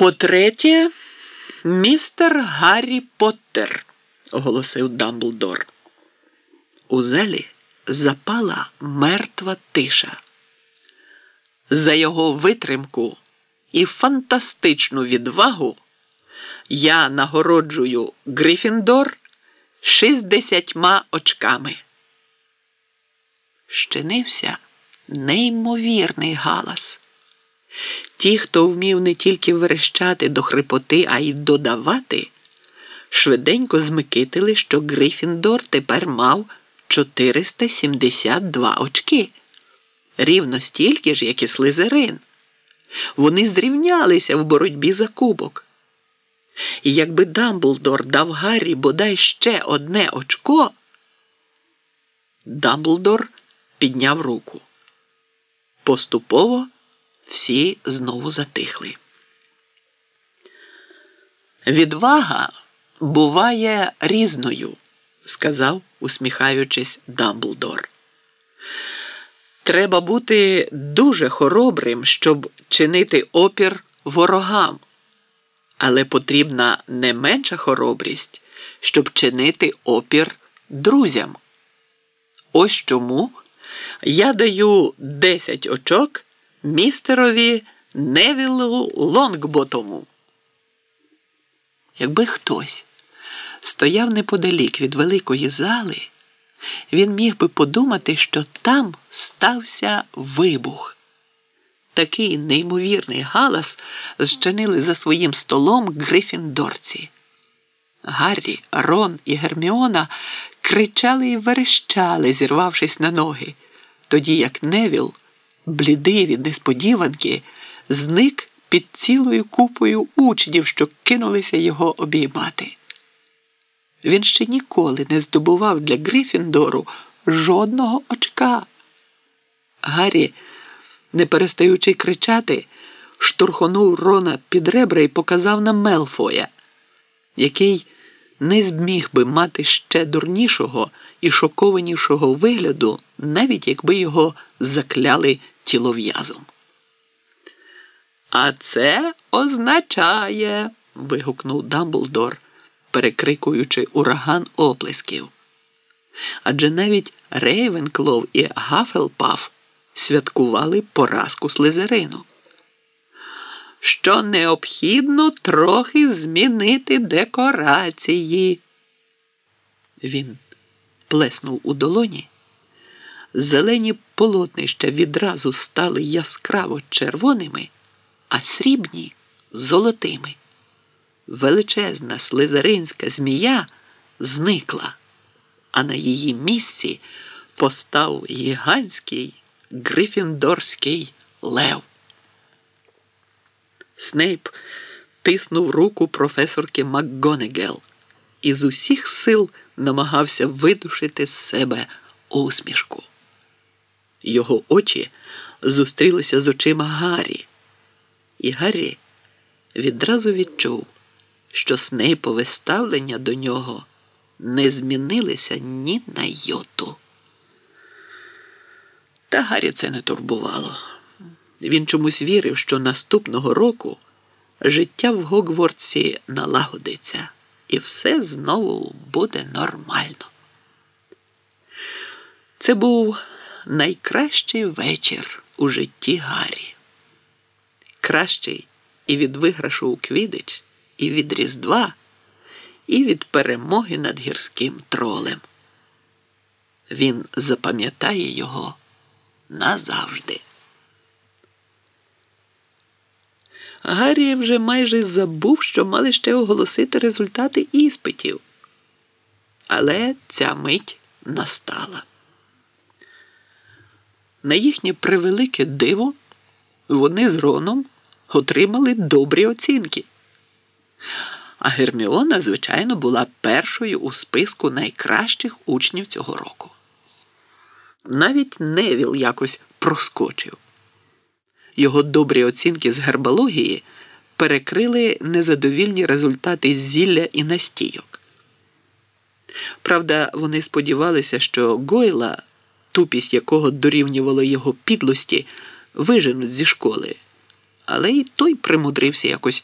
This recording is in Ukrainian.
По-третє, містер Гаррі Поттер, оголосив Дамблдор. У залі запала мертва тиша. За його витримку і фантастичну відвагу я нагороджую Грифіндор шістдесятьма очками. Щинився неймовірний галас. Ті, хто вмів не тільки верещати до хрипоти, а й додавати, швиденько змикитили, що Грифіндор тепер мав 472 очки, рівно стільки ж, як і Слизерин. Вони зрівнялися в боротьбі за кубок. І якби Дамблдор дав Гаррі бодай ще одне очко, Дамблдор підняв руку. Поступово всі знову затихли. Відвага буває різною, сказав, усміхаючись, Дамблдор. Треба бути дуже хоробрим, щоб чинити опір ворогам, але потрібна не менша хоробрість, щоб чинити опір друзям. Ось чому я даю 10 очок містерові Невілу Лонгботому. Якби хтось стояв неподалік від великої зали, він міг би подумати, що там стався вибух. Такий неймовірний галас зчинили за своїм столом грифіндорці. Гаррі, Рон і Герміона кричали і верещали, зірвавшись на ноги, тоді як Невіл блідий від несподіванки, зник під цілою купою учнів, що кинулися його обіймати. Він ще ніколи не здобував для Грифіндору жодного очка. Гаррі, не перестаючи кричати, штурхонув Рона під ребра і показав на Мелфоя, який не зміг би мати ще дурнішого і шокованішого вигляду, навіть якби його закляли тілов'язом. А це означає. вигукнув Дамблдор, перекрикуючи ураган оплесків. Адже навіть Рейвенклов і Гафелпаф святкували поразку слизерину. Що необхідно трохи змінити декорації. Він плеснув у долоні. Зелені полотнища відразу стали яскраво червоними, а срібні золотими. Величезна слизеринська змія зникла, а на її місці постав гігантський грифіндорський лев. Снейп тиснув руку професорки МакГонегел і з усіх сил намагався видушити з себе усмішку. Його очі зустрілися з очима Гаррі, і Гаррі відразу відчув, що Снейпове ставлення до нього не змінилися ні на йоту. Та Гаррі це не турбувало. Він чомусь вірив, що наступного року життя в Гогвортсі налагодиться і все знову буде нормально. Це був найкращий вечір у житті Гаррі. Кращий і від виграшу у Квідич, і від Різдва, і від перемоги над гірським тролем. Він запам'ятає його назавжди. Гаррі вже майже забув, що мали ще оголосити результати іспитів. Але ця мить настала. На їхнє превелике диво вони з Роном отримали добрі оцінки. А Герміона, звичайно, була першою у списку найкращих учнів цього року. Навіть Невіл якось проскочив. Його добрі оцінки з гербології перекрили незадовільні результати зілля і настійок. Правда, вони сподівалися, що Гойла, тупість якого дорівнювало його підлості, виженуть зі школи, але й той примудрився якось